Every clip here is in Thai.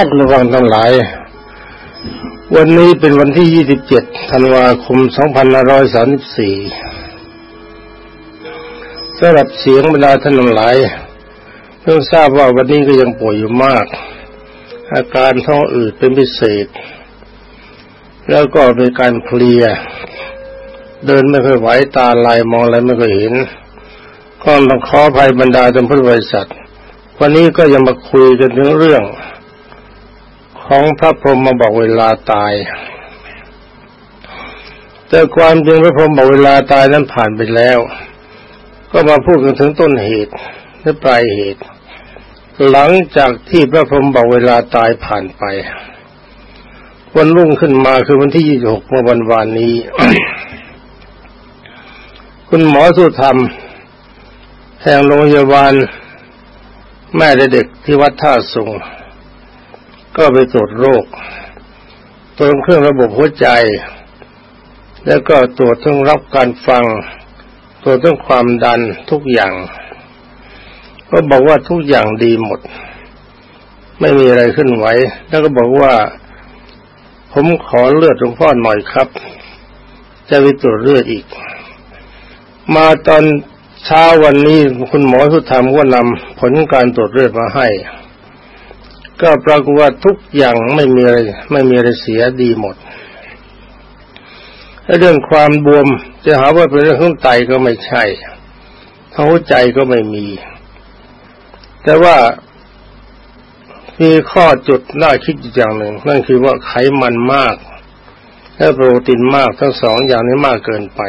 ท่านระวังทั้งหลาย วันนี้เป็นวันที่ 27 ธันวาคม 2534สำหรับเสียงบรรดาท่านทั้งหลายเพิ่งทราบว่าวันนี้ก็ยังป่วยอยู่มาก อาการท้องอืดเป็นพิเศษ แล้วก็เป็นการเพลีย เดินไม่ค่อยไหวตาลายมองอะไรไม่ค่อยเห็นก็ต้องขออภัยบรรดาท่านผู้บริษัท วันนี้ก็ยังมาคุยกันถึงเรื่อง ของพระพรหมมาบอกเวลาตาย แต่ความจริงพระพรหมบอกเวลาตายนั้นผ่านไปแล้ว ก็มาพูดถึงต้นเหตุและปลายเหตุ หลังจากที่พระพรหมบอกเวลาตายผ่านไป วันรุ่งขึ้นมาคือวันที่26เมื่อวันวานนี้ คุณหมอสุธรรม แห่งโรงพยาบาลแม่เด็กที่วัดท่าสุง ก็ไปตรวจโรคตรวจเครื่องระบบหัวใจ แล้วก็ตรวจทั้งรับการฟัง ตรวจทั้งความดันทุกอย่าง ก็บอกว่าทุกอย่างดีหมด ไม่มีอะไรขึ้นไหวแล้วก็บอกว่า ผมขอเลือดหลวงพ่อหน่อยครับ จะไปตรวจเลือดอีก มาตอนเช้าวันนี้คุณหมอสุธรรมก็นำผลการตรวจเลือดมาให้ ก็ปรากฏว่าทุกอย่างไม่มีอะไรไม่มีอะไรเสียดีหมดเรื่องความบวมจะหาว่าเป็นเรื่องของไตก็ไม่ใช่ท้หัวใจก็ไม่มี แต่ว่ามีข้อจุดน่าคิดอย่างหนึ่ง นั่นคือว่าไขมันมาก และโปรตีนมากทั้งสองอย่างนี้มากเกินไป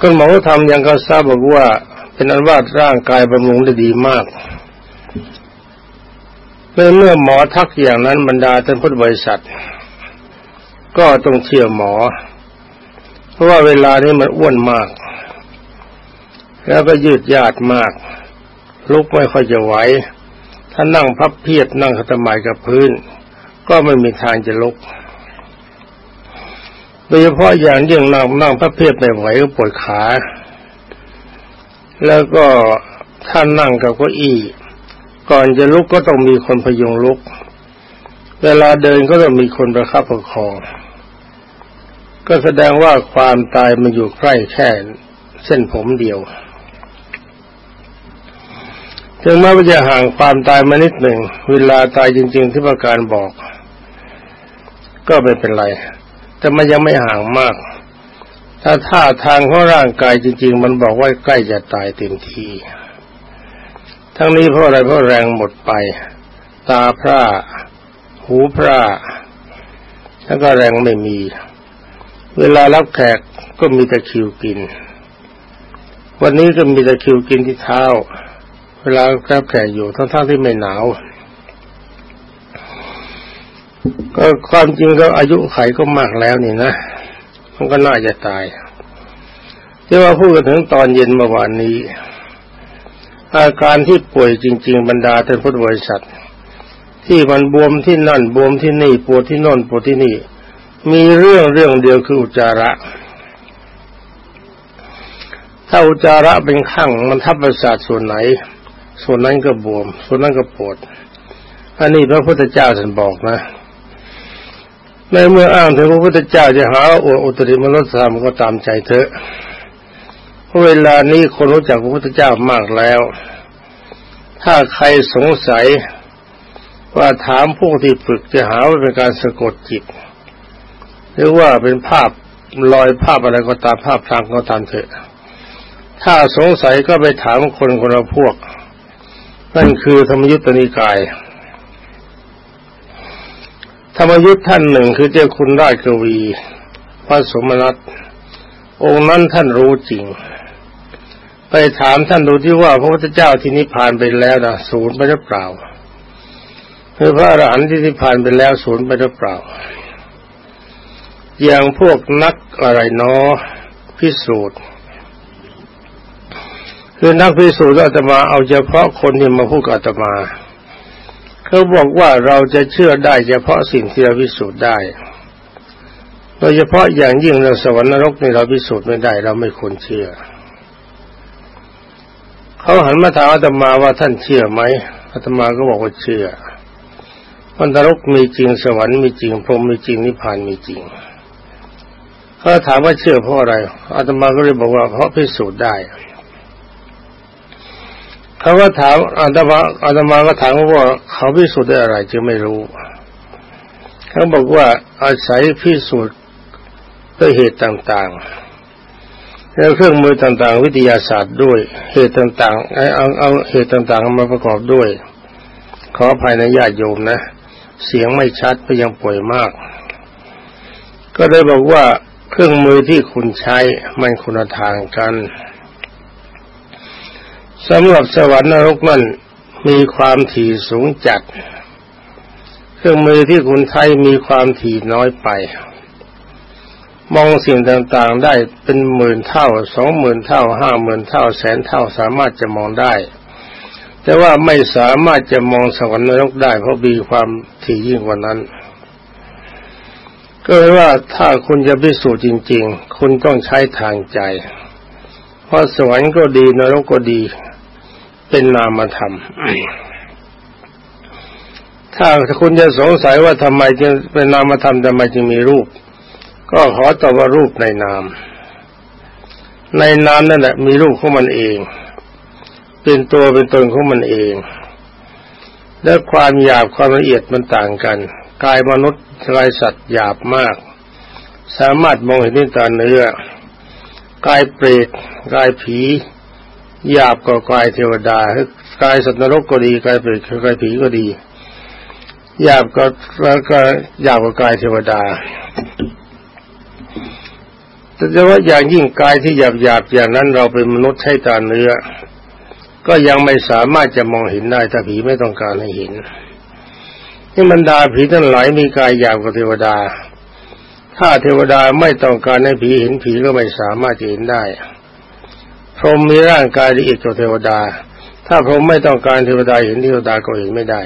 คุณหมอทำยังก็ทราบบอกว่า เป็นอันว่าร่างกายบำรุงได้ดีมาก เมื่อเมื่อหมอทักอย่างนั้นบรรดาท่านพุทธบริษัท ก็ต้องเชื่อหมอ เพราะว่าเวลานี้มันอ้วนมาก แล้วก็ยืดยาดมาก ลุกไม่ค่อยจะไหวถ้านั่งพับเพียดนั่งขัตมายกับพื้น ก็ไม่มีทางจะลุกโดยเฉพาะอย่างยิ่งนั่งนั่งพระเพียรไม่ไหวก็ปวดขา แล้วก็ท่านนั่งกับเก้าอี้ ก่อนจะลุกก็ต้องมีคนพยุงลุก เวลาเดินก็ต้องมีคนประคับประคอง ก็แสดงว่าความตายมันอยู่ใกล้แค่เส้นผมเดียว ถึงแม้ว่าจะห่างความตายมานิดหนึ่ง เวลาตายจริง ๆ ที่ประการบอก ก็ไม่เป็นไร แต่มันยังไม่ห่างมาก ถ้าท่าทางของร่างกายจริง ๆ มันบอกว่าใกล้จะตายเต็มที ทั้งนี้เพราะอะไรเพราะแรงหมดไป ตาพร่า หูพร่า แล้วก็แรงไม่มี เวลารับแขกก็มีตะคิวกิน วันนี้ก็มีตะคิวกินที่เท้า เวลารับแขกอยู่ทั้งๆที่ไม่หนาวก็ความจริงก็อายุไขก็มากแล้วนี่นะ มันก็น่าจะตายที่ว่าพูดกันถึงตอนเย็นเมื่อวานนี้ อาการที่ป่วยจริง ๆ บรรดาท่านพุทธบริษัท ที่มันบวมที่นั่นบวมที่นี่ปวดที่น่นปวดที่นี่ มีเรื่องเรื่องเดียวคืออุจจาระถ้าอุจจาระเป็นข้างมันทับประสาทส่วนไหน ส่วนนั้นก็บวม ส่วนนั้นก็ปวดอันนี้พระพุทธเจ้าท่านบอกนะในเมื่ออ้างถึงพระพุทธเจ้าจะหาอวดอุตริมนุษยธรรมก็ตามใจเถอะ เวลานี้คนรู้จักพระพุทธเจ้ามากแล้ว ถ้าใครสงสัยว่าถามพวกที่ฝึกจะหาว่าเป็นการสะกดจิต หรือว่าเป็นภาพลอยภาพอะไรก็ตามภาพทางก็ตามเถอะ ถ้าสงสัยก็ไปถามคนคนละพวก นั่นคือธรรมยุตตนิกาย ธรรมยุทธ์ท่านหนึ่งคือเจ้าคุณราชกวี พระสมณัตองค์นั้นท่านรู้จริง ไปถามท่านดูที่ว่าพระพุทธเจ้าที่นิพพานไปแล้วนะศูนย์ไปหรือเปล่าคือพระอรหันต์ที่นิพพานไปแล้วศูนย์ไปหรือเปล่า อย่างพวกนักอะไรเนาะพิสูจน์คือนักพิสูจน์อาตมาเอาเฉพาะคนที่มาพูดกับอาตมาเขาบอกว่าเราจะเชื่อได้เฉพาะสิ่งที่เราพิสูจน์ได้ โดยเฉพาะอย่างยิ่งเราสวรรค์นรกนี่เราพิสูจน์ไม่ได้ เราไม่ควรเชื่อ เขาหันมาถามอาตมาว่าท่านเชื่อไหมอาตมาก็บอกว่าเชื่อวันนรกมีจริงสวรรค์มีจริงพรหมมีจริงนิพพานมีจริงเขาถามว่าเชื่อเพราะอะไรอาตมาก็เลยบอกว่าเพราะพิสูจน์ได้เขาก็ถามอาตมาอาตมาก็ถามว่าเขาพิสูจน์ได้อะไรจึงไม่รู้เขาบอกว่าอาศัยพิสูจน์ด้วยเหตุต่างๆ แล้วเครื่องมือต่างๆ วิทยาศาสตร์ด้วย เหตุต่างๆเอาเอาเหตุต่างๆมาประกอบด้วย ขอภายในญาติโยมนะ เสียงไม่ชัดไปยังป่วยมาก ก็ได้บอกว่าเครื่องมือที่คุณใช้มันคุณทางกันสำหรับสวรรค์นรกนั้นมีความถี่สูงจัด เครื่องมือที่คุณใช้มีความถี่น้อยไป มองสิ่งต่างๆได้เป็นหมื่นเท่าสองหมื่นเท่าห้าหมื่นเท่าแสนเท่าสามารถจะมองได้ แต่ว่าไม่สามารถจะมองสวรรค์นรกได้เพราะมีความถี่ยิ่งกว่านั้น ก็เลยว่าถ้าคุณจะพิสูจน์จริง ๆ คุณต้องใช้ทางใจ เพราะสวรรค์ก็ดีนรกก็ดี เป็นนามธรรมถ้าคุณจะสงสัยว่าทำไมจึงเป็นนามธรรมทำไมจึงมีรูป ก็ขอตอบว่ารูปในนาม ในนามนั่นแหละมีรูปของมันเอง เป็นตัวเป็นตนของมันเอง และความหยาบความละเอียดมันต่างกัน กายมนุษย์กายสัตว์หยาบมาก สามารถมองเห็นด้วยตาเนื้อกายเปรตกายผี หยาบกว่ากายเทวดากายสัตว์นรกก็ดีกายเปรตกายผีก็ดีหยาบก็แล้วก็หยาบกว่ากายเทวดา แต่จะว่าอย่างยิ่งกายที่หยาบหยาบอย่างนั้นเราเป็นมนุษย์ใช้ตาเนื้อ ก็ยังไม่สามารถจะมองเห็นได้ถ้าผีไม่ต้องการให้เห็นนี่บรรดาผีทั้งหลายมีกายหยาบกว่าเทวดา ถ้าเทวดาไม่ต้องการให้ผีเห็นผีก็ไม่สามารถจะเห็นได้ พรหมมีร่างกายละเอียดกว่าเทวดา ถ้าพรหมไม่ต้องการเทวดาเห็นเทวดาก็เห็นไม่ได้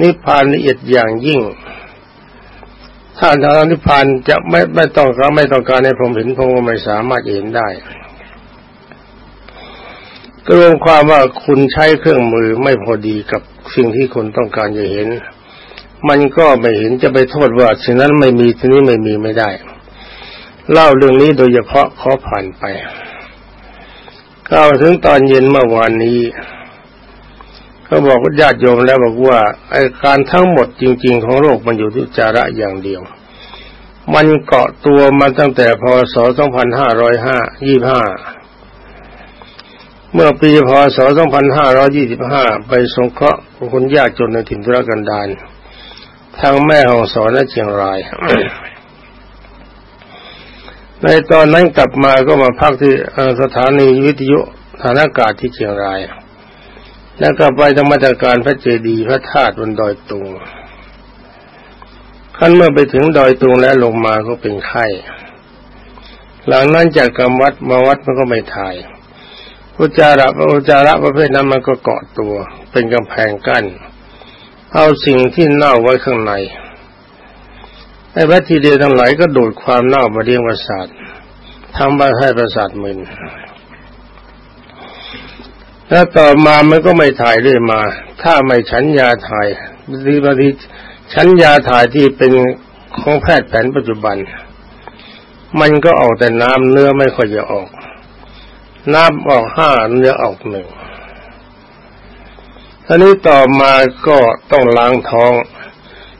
นิพพานละเอียดอย่างยิ่ง ถ้าทางนิพพานจะไม่ไม่ต้องการไม่ต้องการให้พรหมเห็นพรหมก็ไม่สามารถเห็นได้ก็รวมความว่าคุณใช้เครื่องมือไม่พอดีกับสิ่งที่คุณต้องการจะเห็น มันก็ไม่เห็นจะไปโทษว่าสิ่งนั้นไม่มีที่นี้ไม่มีไม่ได้ เล่าเรื่องนี้โดยเฉพาะขอผ่านไปก้าวถึงตอนเย็นเมื่อวานนี้ ก็บอกญาติโยมแล้วบอกว่าไอ้การทั้งหมดจริง ๆ ของโลกมันอยู่ที่จาระอย่างเดียว มันเกาะตัวมาตั้งแต่พศ 2525 เมื่อปีพศ 2525 ไปสงเคราะห์คนยากจนในถิ่นทุรกันดารทางแม่ของสอนและเชียงราย ในตอนนั้นกลับมาก็มาพักที่สถานีวิทยุฐานอากาศที่เชียงราย แล้วก็ไปธรรมจัการพระเจดีย์พระธาตุบนดอยตุงขั้นเมื่อไปถึงดอยตุงแล้วลงมาก็เป็นไข้ หลังนั้นจากกรรมวัดมาวัดมันก็ไม่ถ่ายอุจาระอุจาระประเภทนั้นมันก็เกาะตัว เป็นกำแพงกั้น เอาสิ่งที่เน่าไว้ข้างในไอ้แบคทีเรียทั้งหลายก็ดูดความเน่ามาเลี้ยงประสาททำให้ประสาทมึน แล้วต่อมามันก็ไม่ถ่ายเรื่อยมา ถ้าไม่ฉันยาถ่ายดีบางทีฉันยาถ่ายที่เป็นของแพทย์แผนปัจจุบัน มันก็ออกแต่น้ำเนื้อไม่ค่อยจะออก น้ำออกห้าเนื้อออกหนึ่งทีนี้ต่อมาก็ต้องล้างท้อง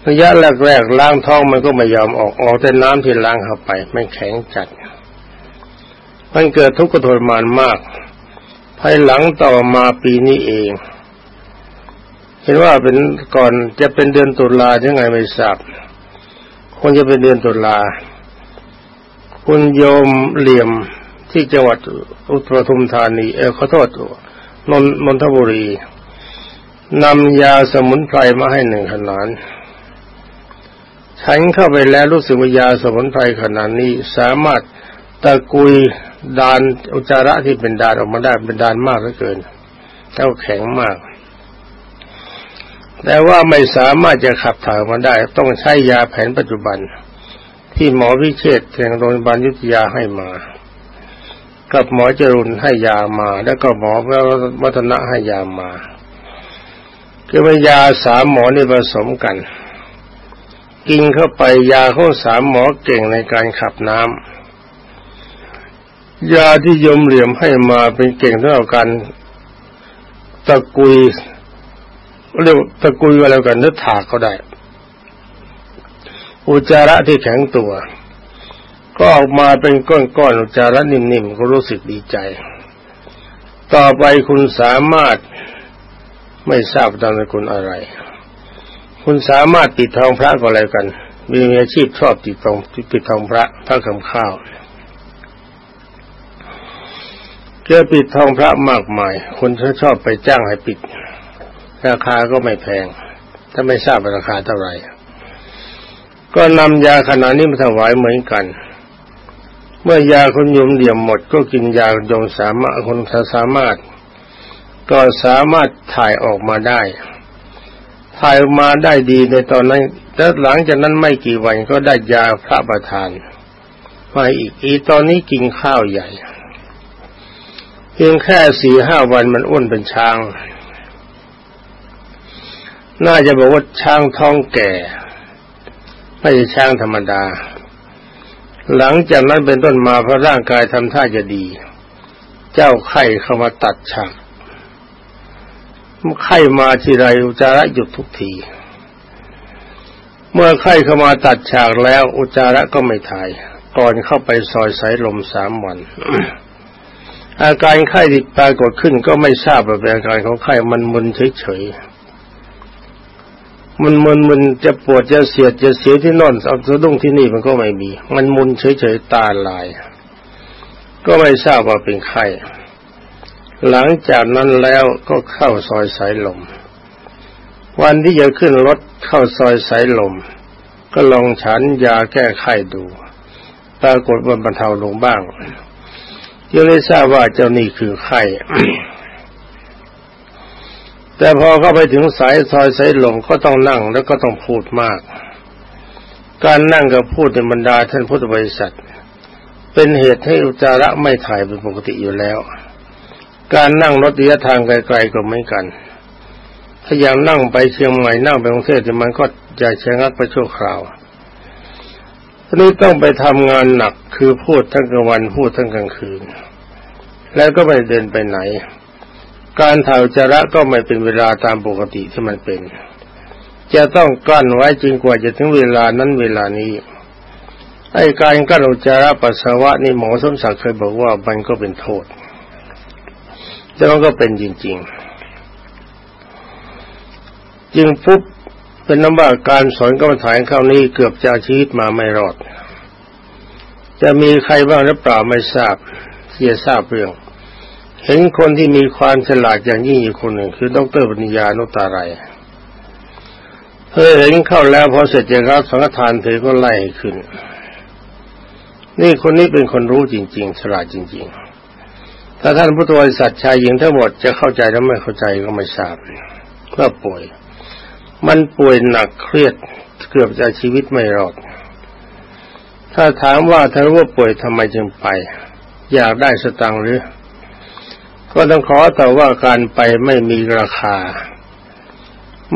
ระยะแรกๆล้างท้องมันก็ไม่ยอมออกออกแต่น้ำที่ล้างเข้าไปไม่แข็งจัด มันเกิดทุกข์ทรมานมาก ภายหลังต่อมาปีนี้เอง เห็นว่าเป็นก่อนจะเป็นเดือนตุลายังไงไม่ทราบคงจะเป็นเดือนตุลาคุณโยมเหลี่ยมที่จังหวัดอุตรทุมธานี เออขอโทษนนนนทบุรีนำยาสมุนไพรมาให้หนึ่งขนานฉันเข้าไปแล้วรู้สึกว่ายาสมุนไพรขนาดนี้สามารถตะกุย ดานอุจจาระที่เป็นดานออกมาได้เป็นดานมากเหลือเกินแล้วแข็งมาก แต่ว่าไม่สามารถจะขับถ่ายมาได้ ต้องใช้ยาแผนปัจจุบัน ที่หมอวิเชษแห่งโรงพยาบาลยุทธยาให้มา กับหมอจรุนให้ยามา แล้วก็หมอวัฒนะให้ยามาก็เป็นยาสามหมอนี่ผสมกัน กินเข้าไปยาของสามหมอเก่งในการขับน้ำ ยาที่ยมเหลี่ยมให้มาเป็นเก่งเท่ากันตะกุยเรียกตะกุยอะไรกันนึกถากก็ได้ อุจจาระที่แข็งตัว ก็ออกมาเป็นก้อนๆอุจจาระนิ่มๆก็รู้สึกดีใจ ต่อไปคุณสามารถไม่ทราบตามสกุลอะไร คุณสามารถปิดทองพระก็อะไรกัน มีอาชีพชอบปิดทองปิดทองพระพระคำข้าว เจอปิดทองพระมากมาย คนชอบไปจ้างให้ปิด ราคาก็ไม่แพง ถ้าไม่ทราบราคาเท่าไหร่ ก็นำยาขนาดนี้มาถวายเหมือนกัน เมื่อยาคนยุมเดี่ยมหมดก็กินยาจงสามารถคนสามารถ ก็สามารถถ่ายออกมาได้ ถ่ายออกมาได้ดีในตอนนั้นแล้วหลังจากนั้นไม่กี่วันก็ได้ยาพระประทานมาอีกอีตอนนี้กินข้าวใหญ่ เพียงแค่สี่ห้าวันมันอ้วนเป็นช้าง น่าจะบอกว่าช้างท้องแก่ ไม่ใช่ช้างธรรมดา หลังจากนั้นเป็นต้นมาพระร่างกายทำท่าจะดี เจ้าไข้เข้ามาตัดฉากไข้มาทีไรอุจจาระหยุดทุกที เมื่อไข้เข้ามาตัดฉากแล้วอุจจาระก็ไม่ถ่าย ก่อนเข้าไปซอยสายลมสามวัน อาการไข้ที่ปรากฏขึ้นก็ไม่ทราบว่าเป็นอาการของไข้มันมึนเฉยๆมันมึนมันจะปวดจะเสียดจะเสียที่นอนเอาสะดุ้งที่นี่มันก็ไม่มี มันมุนเฉยๆตาลาย ก็ไม่ทราบว่าเป็นไข้หลังจากนั้นแล้วก็เข้าซอยสายลม วันที่จะขึ้นรถเข้าซอยสายลม ก็ลองฉันยาแก้ไข้ดู ปรากฏว่าบรรเทาลงบ้าง ยังได้ทราบว่าเจ้านี่คือไข้แต่พอเข้าไปถึงสายซอยสายหลมก็ต้องนั่งแล้วก็ต้องพูดมาก การนั่งกับพูดในบรรดาท่านพุทธบริษัท เป็นเหตุให้อุจจาระไม่ถ่ายเป็นปกติอยู่แล้ว การนั่งรถระยะทางไกลๆก็เหมือนกัน ถ้าอย่างนั่งไปเชียงใหม่นั่งไปกรุงเทพมันก็จะชะงักไปชั่วคราว นี้ต้องไปทำงานหนักคือพูดทั้งกลางวันพูดทั้งกลางคืน แล้วก็ไม่เดินไปไหน การถ่ายจระก็ไม่เป็นเวลาตามปกติที่มันเป็น จะต้องกลั้นไว้จริงกว่าจะถึงเวลานั้นเวลานี้ไอ้การกั้นอุจจาระปัสสาวะนี่หมอสมศักดิ์เคยบอกว่ามันก็เป็นโทษแต่มันก็เป็นจริง ๆ จึงปุ๊บ เป็นน้ำว่าการสอนกรรมฐานคราวนี้เกือบจะชีวิตมาไม่รอด จะมีใครบ้างหรือเปล่าไม่ทราบที่จะทราบเรื่อง เห็นคนที่มีความฉลาดอย่างยิ่งอยู่คนหนึ่ง คือดรปัญญานุตาไรเธอเห็นเข้าแล้วพอเสร็จจากรับสังฆทานเธอก็ไล่ขึ้น นี่คนนี้เป็นคนรู้จริง ๆ ฉลาดจริง ๆ ถ้าท่านพุทธบริษัทชายหญิงทั้งหมดจะเข้าใจหรือไม่เข้าใจก็ไม่ทราบก็ป่วย มันป่วยหนักเครียดเกือบจะชีวิตไม่รอด ถ้าถามว่าถ้ารู้ว่าป่วยทำไมจึงไป อยากได้สตังค์หรือ ก็ต้องขอแต่ว่าการไปไม่มีราคา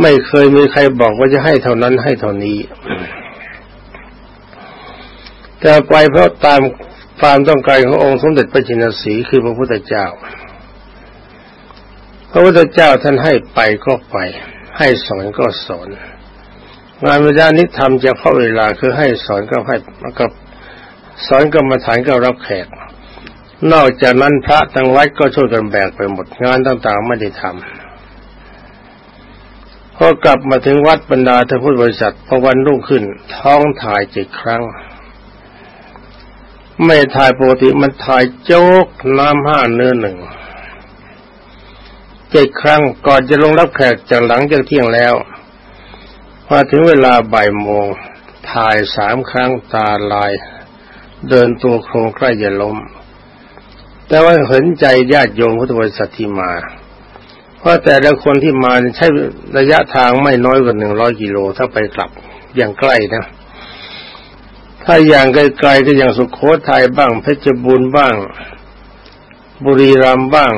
ไม่เคยมีใครบอกว่าจะให้เท่านั้นให้เท่านี้แต่ไปเพราะตามความต้องการขององค์สมเด็จพระจินสีคือพระพุทธเจ้า พระพุทธเจ้าท่านให้ไปก็ไป ให้สอนก็สอน งานวิญญาณนี้ทำจะเข้าเวลาคือให้สอนก็ให้กับสอนกรรมฐานก็รับแขก นอกจากนั้นพระทั้งวัดก็ช่วยกันแบกไปหมดงานต่างๆไม่ได้ทำพอกลับมาถึงวัดบรรดาท่านพุทธบริษัทพอวันรุ่งขึ้น ท้องถ่ายเจ็ดครั้ง ไม่ถ่ายปกติมันถ่ายโจกน้ำห้าเนื้อหนึ่ง เจ็ดครั้งก่อนจะลงรับแขกจากหลังจากเที่ยงแล้วพอถึงเวลาบ่ายโมงถ่ายสามครั้งตาลาย เดินตัวโครงใกล้จะล้ม แต่ว่าเห็นใจญาติโยมพุทธบริษัทที่มา เพราะแต่ละคนที่มาใช้ระยะทางไม่น้อยกว่าหนึ่งร้อยกิโลถ้าไปกลับอย่างใกล้นะถ้าอย่างไกลๆก็อย่างสุขโขทัยบ้างเพชรบูรณ์บ้าง บุรีรัมย์บ้าง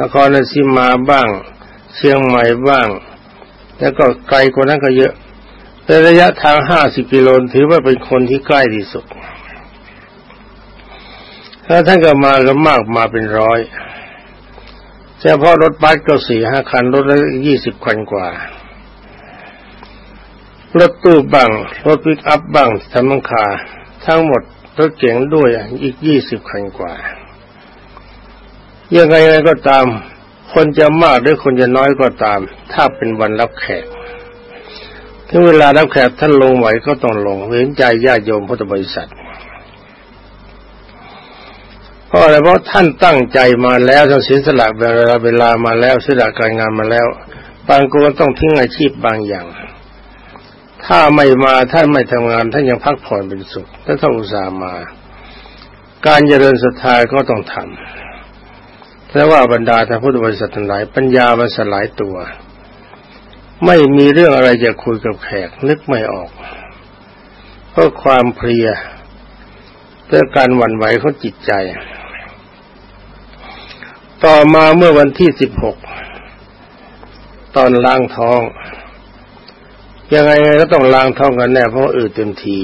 นครราชสีมาบ้าง เชียงใหม่บ้าง แล้วก็ไกลกว่านั้นก็เยอะแต่ระยะทางห้าสิบกิโลถือว่าเป็นคนที่ใกล้ที่สุดถ้าท่านก็มาก็มากมาเป็นร้อยเฉพาะรถบัสก็สี่ห้าคัน รถละยี่สิบคันกว่า รถตู้บ้าง รถปิกอัพบ้างทำมังคา ทั้งหมดรถเก๋งด้วยอีกยี่สิบคันกว่า ยังไงก็ตาม คนจะมากหรือคนจะน้อยก็ตาม ถ้าเป็นวันรับแขกถึงเวลารับแขกท่านลงไหวก็ต้องลงเห็นใจญาติโยมพุทธบริษัทเพราะอะไรเพราะท่านตั้งใจมาแล้วท่านเสียสละเวลาเวลามาแล้วเสียสละการงานมาแล้ว บางคนต้องทิ้งอาชีพบางอย่าง ถ้าไม่มาท่านไม่ทำงานท่านยังพักผ่อนเป็นสุขถ้าท่านอุตส่าห์มา การเจริญศรัทธาก็ต้องทำ แต่ว่าบรรดาท่านพุทธบริษัททั้งหลายปัญญามันสลายตัว ไม่มีเรื่องอะไรจะคุยกับแขกนึกไม่ออกเพราะความเพลียเพื่อการหวั่นไหวของจิตใจ ต่อมาเมื่อวันที่สิบหกตอนล้างท้อง ยังไงก็ต้องล้างท้องกันแน่เพราะอืดเต็มที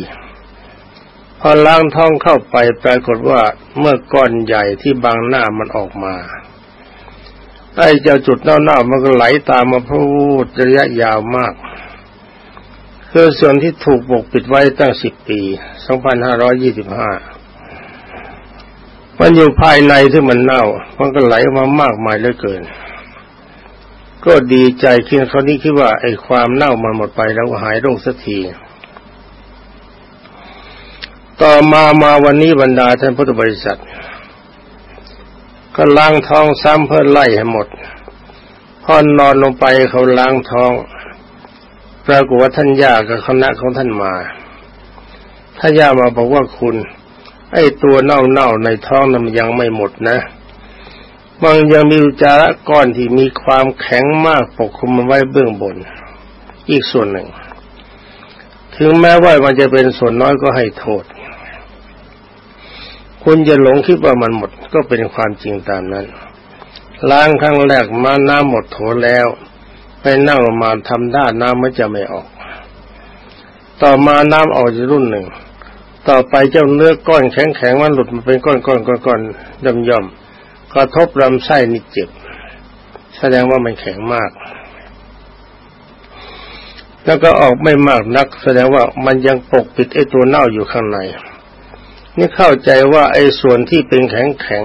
พอล้างท้องเข้าไปปรากฏว่าเมื่อก้อนใหญ่ที่บางหน้ามันออกมา ไอ้เจ้าจุดเน่าๆมันก็ไหลตามมาพูดระยะยาวมาก คือส่วนที่ถูกปกปิดไว้ตั้งสิบปี 2525 มันอยู่ภายในที่มันเน่า มันก็ไหลมามากมายเหลือเกิน ก็ดีใจคิดคราวนี้คิดว่าไอ้ความเน่ามันหมดไปแล้วหายโรคสักทีต่อมามาวันนี้บรรดาท่านพุทธบริษัท ก็ล้างท้องซ้ำเพื่อไล่ให้หมดพอนอนลงไปเขาล้างท้องปรากฏว่าท่านย่ากับคณะของท่านมาท่านย่ามาบอกว่าคุณ ไอ้ตัวเน่าๆในท้องนั้นยังไม่หมดนะมันยังมีอุจจาระก้อนที่มีความแข็งมากปกคลุมมันไว้เบื้องบน อีกส่วนหนึ่ง ถึงแม้ว่ามันจะเป็นส่วนน้อยก็ให้โทษ คุณจะหลงคิดว่ามันหมดก็เป็นความจริงตามนั้น ล้างครั้งแรกมาน้ำหมดโถแล้ว ไปนั่งมาทำด้านน้ำมันจะไม่ออก ต่อมาน้ำออกจะรุ่นหนึ่ง ต่อไปเจ้าเนื้อก้อนแข็งๆมันหลุดมาเป็นก้อนๆก้อนๆย่อมๆกระทบลำไส้นี่เจ็บ แสดงว่ามันแข็งมาก แล้วก็ออกไม่มากนัก แสดงว่ามันยังปกปิดไอ้ตัวเน่าอยู่ข้างใน นี่เข้าใจว่าไอ้ส่วนที่เป็นแข็ง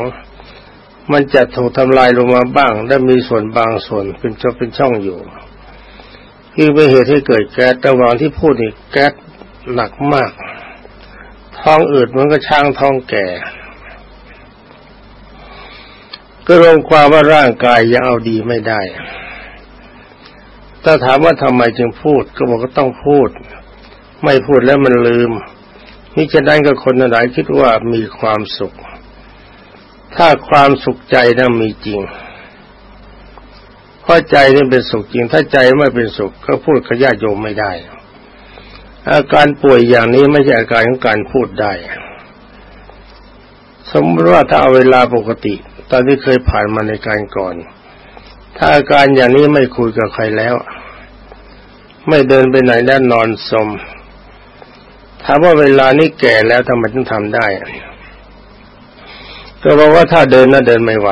ๆมันจะถูกทำลายลงมาบ้าง และมีส่วนบางส่วนเป็นช่องเป็นช่องอยู่คือเป็นเหตุให้เกิดแก๊สระหว่างที่พูดนี่แก๊สหนักมาก ท้องอืดมันก็ช้างท้องแก่ ก็รวมความว่าร่างกายยังเอาดีไม่ได้ถ้าถามว่าทำไมจึงพูด ก็บอกก็ต้องพูด ไม่พูดแล้วมันลืม นี่จะได้กับคนหลายคิดว่ามีความสุข ถ้าความสุขใจนั้นมีจริงเพราะใจนี่เป็นสุขจริง ถ้าใจไม่เป็นสุขก็พูดขยะโยมไม่ได้ อาการป่วยอย่างนี้ไม่ใช่อาการของการพูดได้ สมมติว่าถ้าเอาเวลาปกติ ตอนที่เคยผ่านมาในการก่อน ถ้าอาการอย่างนี้ไม่คุยกับใครแล้ว ไม่เดินไปไหนแล้วนอนสม ถามว่าเวลานี้แก่แล้วทำไมถึงทำได้ ก็บอกว่าถ้าเดินน่ะเดินไม่ไหว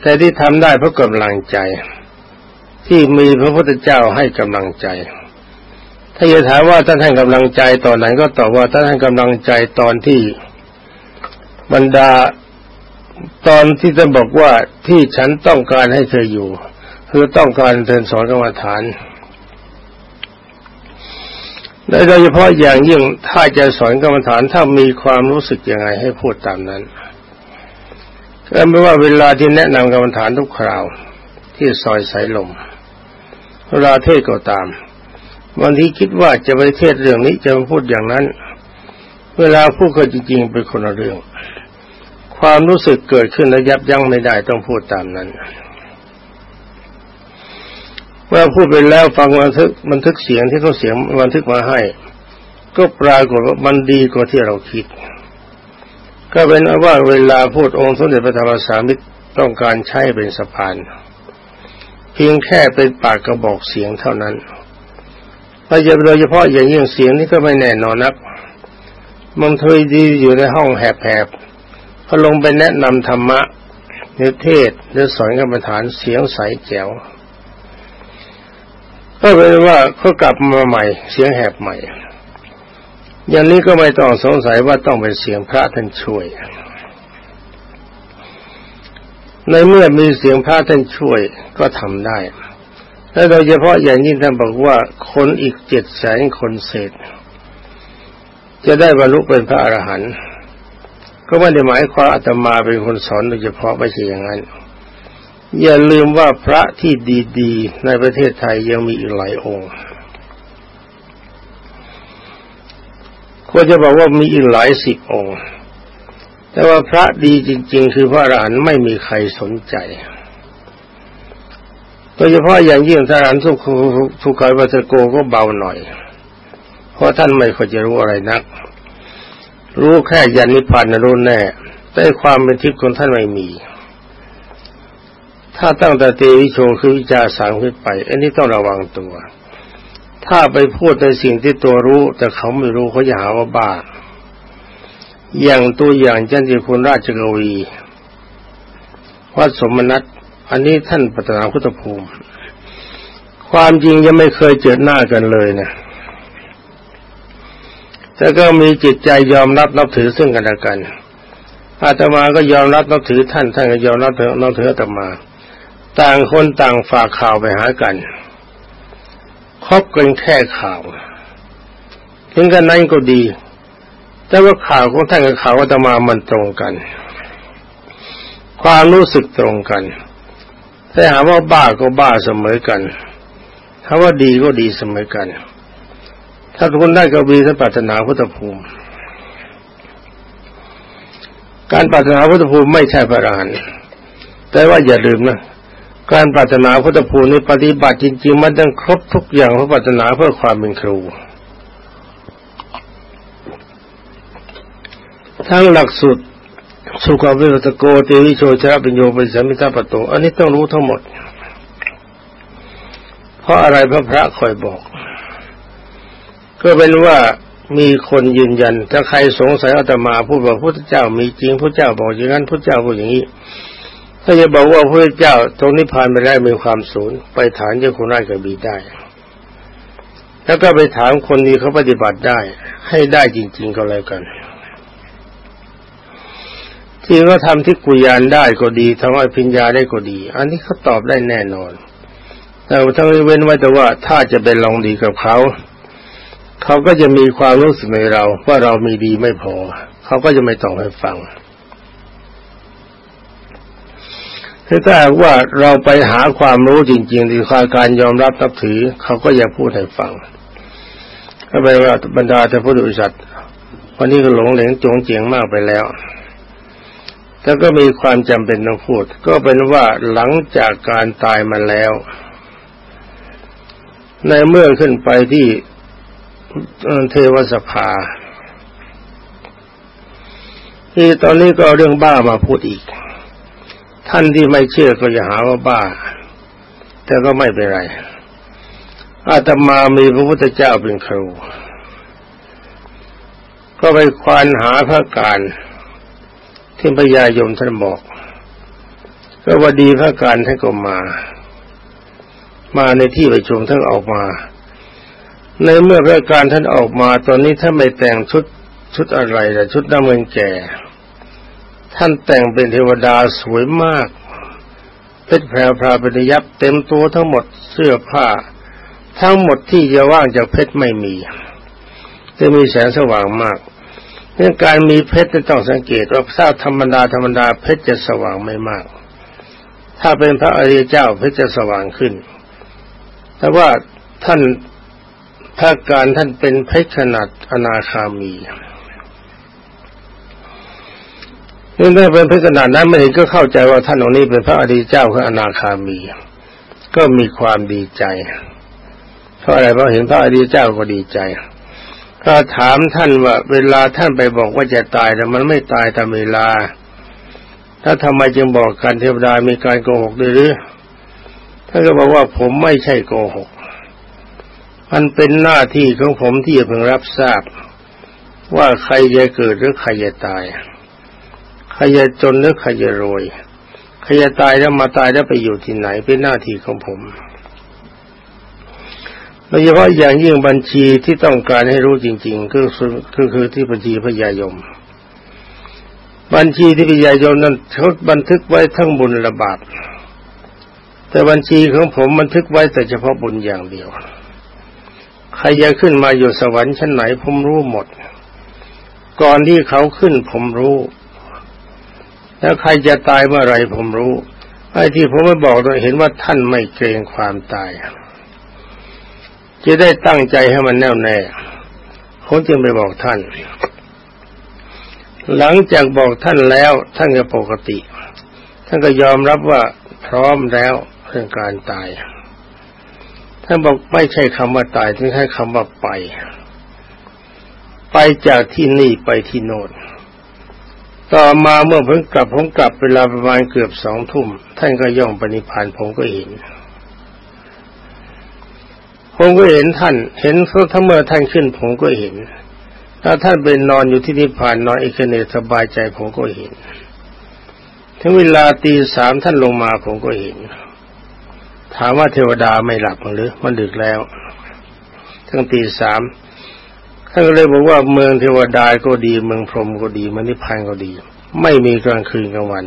แต่ที่ทำได้เพราะกำลังใจ ที่มีพระพุทธเจ้าให้กำลังใจ ถ้าจะถามว่าท่านให้กำลังใจตอนไหนก็ตอบว่าท่านให้กำลังใจตอนที่บรรดาตอนที่ท่านบอกว่าที่ฉันต้องการให้เธออยู่ คือต้องการเธอสอนกรรมฐาน และโดยเฉพาะอย่างยิ่งถ้าจะสอนกรรมฐานถ้ามีความรู้สึกยังไงให้พูดตามนั้นก็ไม่ว่าเวลาที่แนะนำกรรมฐานทุกคราว ที่ซอยสายลมเวลาเทศก็ตามบางทีคิดว่าจะไปเทศเรื่องนี้จะมาพูดอย่างนั้น เวลาพูดก็จริงๆเป็นคนละเรื่อง ความรู้สึกเกิดขึ้นแล้วยับยั้งไม่ได้ต้องพูดตามนั้น เมื่อพูดไปแล้วฟังบันทึกบันทึกเสียงที่เขาเสียงบันทึกมาให้ ก็ปรากฏว่ามันดีกว่าที่เราคิด ก็เป็นว่าเวลาพูดองค์สมเด็จพระธรรมสามิตรต้องการใช้เป็นสะพาน เพียงแค่เป็นปากกระบอกเสียงเท่านั้นถ้าจะโดยเฉพาะอย่างยิ่งเสียงนี้ก็ไม่แน่นอนนักบางทีดีอยู่ในห้องแหบๆพอลงไปแนะนำธรรมะในเทศหรือสอนกรรมฐานเสียงใสแจ๋ว ก็เป็นว่าเขากลับมาใหม่ เสียงแหบใหม่ อย่างนี้ก็ไม่ต้องสงสัยว่าต้องเป็นเสียงพระท่านช่วย ในเมื่อมีเสียงพระท่านช่วยก็ทำได้และโดยเฉพาะอย่างยิ่งท่านบอกว่าคนอีกเจ็ดแสนคนเศษ จะได้บรรลุเป็นพระอรหันต์ก็ไม่ได้หมายความอาตมาเป็นคนสอนโดยเฉพาะไม่ใช่อย่างนั้น อย่าลืมว่าพระที่ดีๆ ในประเทศไทยยังมีอีกหลายองค์ควรจะบอกว่ามีอีกหลายสิบองค์ แต่ว่าพระดีจริง ๆ คือพระอรหันต์ไม่มีใครสนใจ โดยเฉพาะอย่างยิ่งทหารสุขุสุขายวัตโกก็เบาหน่อย เพราะท่านไม่ค่อยจะรู้อะไรนัก รู้แค่ยันนิพพานรู้แน่ แต่ความเป็นทิพย์ของท่านไม่มี ถ้าตั้งแต่เตวิโชคือวิจาสังขึ้นไป อันนี้ต้องระวังตัว ถ้าไปพูดในสิ่งที่ตัวรู้ แต่เขาไม่รู้เขาจะหาว่าบ้าอย่างตัวอย่างเช่นที่คุณราชกวีวัดสมนัตอันนี้ท่านปัตนาพุทธภูมิ ความจริงยังไม่เคยเจอหน้ากันเลยนะแต่ก็มีจิตใจยอมรับนับถือซึ่งกันและกันอาตมาก็ยอมรับนับถือท่านท่านก็ยอมรับนับถืออาตมา ต่างคนต่างฝากข่าวไปหากันคบกันแค่ข่าวถึงกันนั้นก็ดี แต่ว่าข่าวของท่านกับข่าวอาตมามันตรงกัน ความรู้สึกตรงกันถ้าหาว่าบ้าก็บ้าเสมอกันถ้าว่าดีก็ดีเสมอกัน ถ้าทุกคนได้กวีท่านปรารถนาพุทธภูมิ การปรารถนาพุทธภูมิไม่ใช่พระอรหันต์แต่ว่าอย่าลืมนะ การปรารถนาพุทธภูมิในปฏิบัติจริงๆมันต้องครบทุกอย่างเพราะปรารถนาเพื่อความเป็นครู ทั้งหลักสูตรสุขวิรัตโกเตวิโชชระปิญโยปิสัมมิตาปโตอันนี้ต้องรู้ทั้งหมด เพราะอะไรพระพระคอยบอก ก็เป็นว่ามีคนยืนยัน ถ้าใครสงสัยอาตมาพูดว่าพระเจ้ามีจริงพระเจ้าบอกอย่างนั้นพระเจ้าพูดอย่างนี้ ถ้าจะบอกว่าพระเจ้าตรงนี้ผ่านไปได้มีความสูญไปถามเจ้าคุณราชกบีได้ แล้วก็ไปถามคนนี้เขาปฏิบัติได้ ให้ได้จริง ๆก็แล้วกันที่เขาทำที่กุยานได้ก็ดีทำให้พิญญาได้ก็ดี อันนี้เขาตอบได้แน่นอน แต่ทั้งเว้นไว้แต่ว่าถ้าจะเป็นลองดีกับเขา เขาก็จะมีความรู้สึกในเราว่าเรามีดีไม่พอ เขาก็จะไม่ตองให้ฟัง ถ้าว่าเราไปหาความรู้จริงๆที่ความการยอมรับนับถือ เขาก็อย่าพูดให้ฟังก็แปลว่าบรรดาแต่ผู้ดุสัตว์วันนี้ก็หลงเหลงจงเจียงมากไปแล้วแล้วก็มีความจำเป็นต้องพูด ก็เป็นว่าหลังจากการตายมาแล้ว ในเมื่อขึ้นไปที่เทวสภา ที่ตอนนี้ก็เรื่องบ้ามาพูดอีก ท่านที่ไม่เชื่อก็อย่าหาว่าบ้า แต่ก็ไม่เป็นไร อาตมามีพระพุทธเจ้าเป็นครู ก็ไปควานหาพระการที่พญายมท่านบอก ก็ว่าดีพระการท่านก็มา มาในที่ประชุมท่านออกมา ในเมื่อพระการท่านออกมา ตอนนี้ท่าไม่แต่งชุดชุดอะไรแต่ชุดน้ำเงินแก่ ท่านแต่งเป็นเทวดาสวยมากเพชรแพรวพราเป็นยับเต็มตัวทั้งหมดเสื้อผ้า ทั้งหมดที่จะว่างจากเพชรไม่มี จะมีแสงสว่างมากเรื่องการมีเพชรต้องสังเกตว่าถ้าธรรมดาธรรมดาเพชรจะสว่างไม่มาก ถ้าเป็นพระอริยเจ้าเพชรจะสว่างขึ้น แต่ว่าท่านพระการท่านเป็นเพชรขนาดอนาคามี นี่ถ้าเป็นพชรขนาดนั้นไม่เห็นก็เข้าใจว่าท่านองค์นี้เป็นพระอริยเจ้าคืออนาคามี ก็มีความดีใจ เพราะอะไรเพราะเห็นพระอริยเจ้าก็ดีใจถ้าถามท่านว่าเวลาท่านไปบอกว่าจะตายแต่มันไม่ตายตามเวลา ถ้าทำไมจึงบอกกันเทวดามีการโกหกด้วยหรือท่านก็บอกว่าผมไม่ใช่โกหก มันเป็นหน้าที่ของผมที่จะเพิ่งรับทราบ ว่าใครจะเกิดหรือใครจะตาย ใครจะจนหรือใครจะรวยใครจะตายแล้วมาตายแล้วไปอยู่ที่ไหนเป็นหน้าที่ของผมโดยเฉพาะอย่างยิ่งบัญชีที่ต้องการให้รู้จริง ๆ ก็คือคือคือที่บัญชีพยายม บัญชีที่พยายมนั้นเขาบันทึกไว้ทั้งบุญระบาปแต่บัญชีของผมบันทึกไว้แต่เฉพาะบุญอย่างเดียวใครจะขึ้นมาอยู่สวรรค์ชั้นไหนผมรู้หมด ก่อนที่เขาขึ้นผมรู้ แล้วใครจะตายเมื่อไรผมรู้ไอ้ที่ผมไม่บอกเราเห็นว่าท่านไม่เกรงความตาย จะได้ตั้งใจให้มันแน่วแน่ผมจึงไปบอกท่าน หลังจากบอกท่านแล้วท่านก็ปกติ ท่านก็ยอมรับว่าพร้อมแล้วเรื่องการตาย ท่านบอกไม่ใช่คำว่าตายท่านใช้คำว่าไป ไปจากที่นี่ไปที่โน่น ต่อมาเมื่อเพิ่งกลับผมกลับเวลาประมาณเกือบสองทุ่ม ท่านก็ย่องปณิพานผมก็เห็น ผมก็เห็นท่าน เห็นเขาทั้งเมื่อท่านขึ้นผมก็เห็น ถ้าท่านเป็นนอนอยู่ที่นิพพานนอนอิคเนสบายใจผมก็เห็น ถึงเวลาตีสามท่านลงมาผมก็เห็น ถามว่าเทวดาไม่หลับหรือมันดึกแล้วทั้งตีสามานก็เลยบอกว่าเมืองเทวดาก็ดี เมืองพรหมก็ดีมนิพพานก็ดี ไม่มีกลางคืนกลางวัน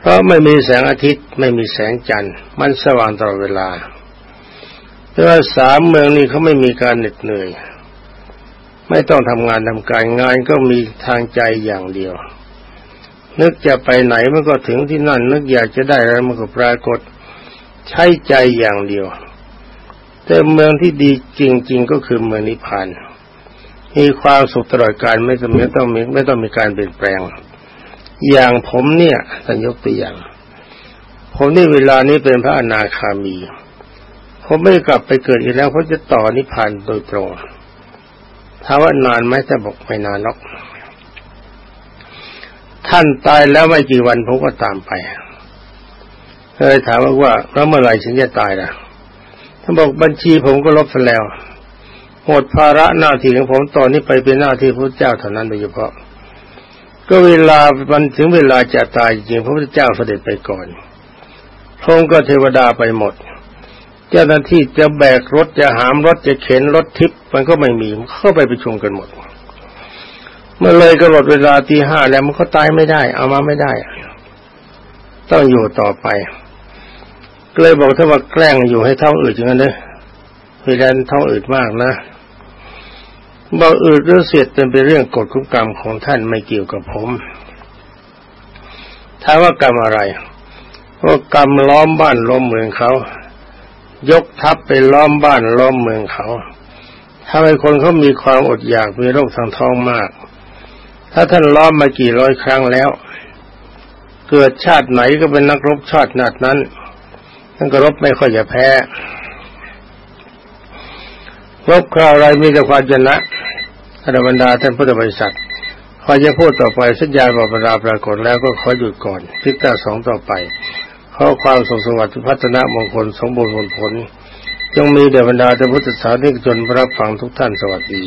เพราะไม่มีแสงอาทิตย์ไม่มีแสงจันทร์มันสว่างตลอดเวลาแต่ว่าสามเมืองนี้เขาไม่มีการเหน็ดเหนื่อย ไม่ต้องทำงานทำการงานก็มีทางใจอย่างเดียว นึกจะไปไหนมันก็ถึงที่นั่น นึกอยากจะได้อะไรมันก็ปรากฏ ใช้ใจอย่างเดียว แต่เมืองที่ดีจริง ๆ ก็คือเมืองนิพพานมีความสุขตลอดกาลไม่ต้องไม่ต้องมีไม่ต้องมีการเปลี่ยนแปลง อย่างผมเนี่ยท่านยกตัวอย่าง ผมนี่เวลานี้เป็นพระอนาคามี ผมไม่กลับไปเกิดอีกแล้วเพราะจะต่อนิพพานโดยตรงถาว่านานไหมแต่บอกไม่นานหรอก ท่านตายแล้วไม่กี่วันผมก็ตามไปเลยถามว่าว่าแล้วเมื่อไหร่ฉันจะตายล่ะ บอกบัญชีผมก็ลบไปแล้วหมดภาระหน้าที่ของผมตอนนี้ไปเป็นหน้าที่พระเจ้าเท่านั้นโดยเฉพาะ ก็เวลาวันถึงเวลาจะตายจริงพระพุทธเจ้าเสด็จไปก่อนพระองค์ก็เทวดาไปหมด เจ้าหน้าที่จะแบกรถจะหามรถจะเข็นรถทิพย์มันก็ไม่มีมเข้าไปประชุมกันหมด เมื่อเลยก็หมดเวลาตีห้าแล้วมันก็ตายไม่ได้ เอามาไม่ได้ ต้องอยู่ต่อไป เลยบอกถ้าว่าแกล้งอยู่ให้เท่าอื่นอย่างนั้นเลยเวลาเท่าอื่นมากนะบอกอื่นหรือเสียดเป็นเป็นเรื่องกฎคุกกรรมของท่านไม่เกี่ยวกับผมถามว่ากรรมอะไรว่ากรรมล้อมบ้านล้อมเมืองเขา ยกทัพไปล้อมบ้านล้อมเมืองเขาถ้าให้คนเขามีความอดอยากมีโรคทางท้องมาก ถ้าท่านล้อมมากี่ร้อยครั้งแล้ว เกิดชาติไหนก็เป็นนักรบชาตินาดนั้น ท่านก็รบไม่ค่อยจะแพ้รบคราวไรมีแต่ความชนะอรบรรดาท่านพุทธบริษัทขอจะพูดต่อไปสัญญาบอกบรรดาปรากฏแล้วก็ขอหยุดก่อนพิจารสองต่อไปขอความสงสวัสดิ์พัฒนามงคลสมบูรณ์ผลจงมีเดบรรดาท่านพุทธศาสนิกชนรับฟังทุกท่านสวัสดี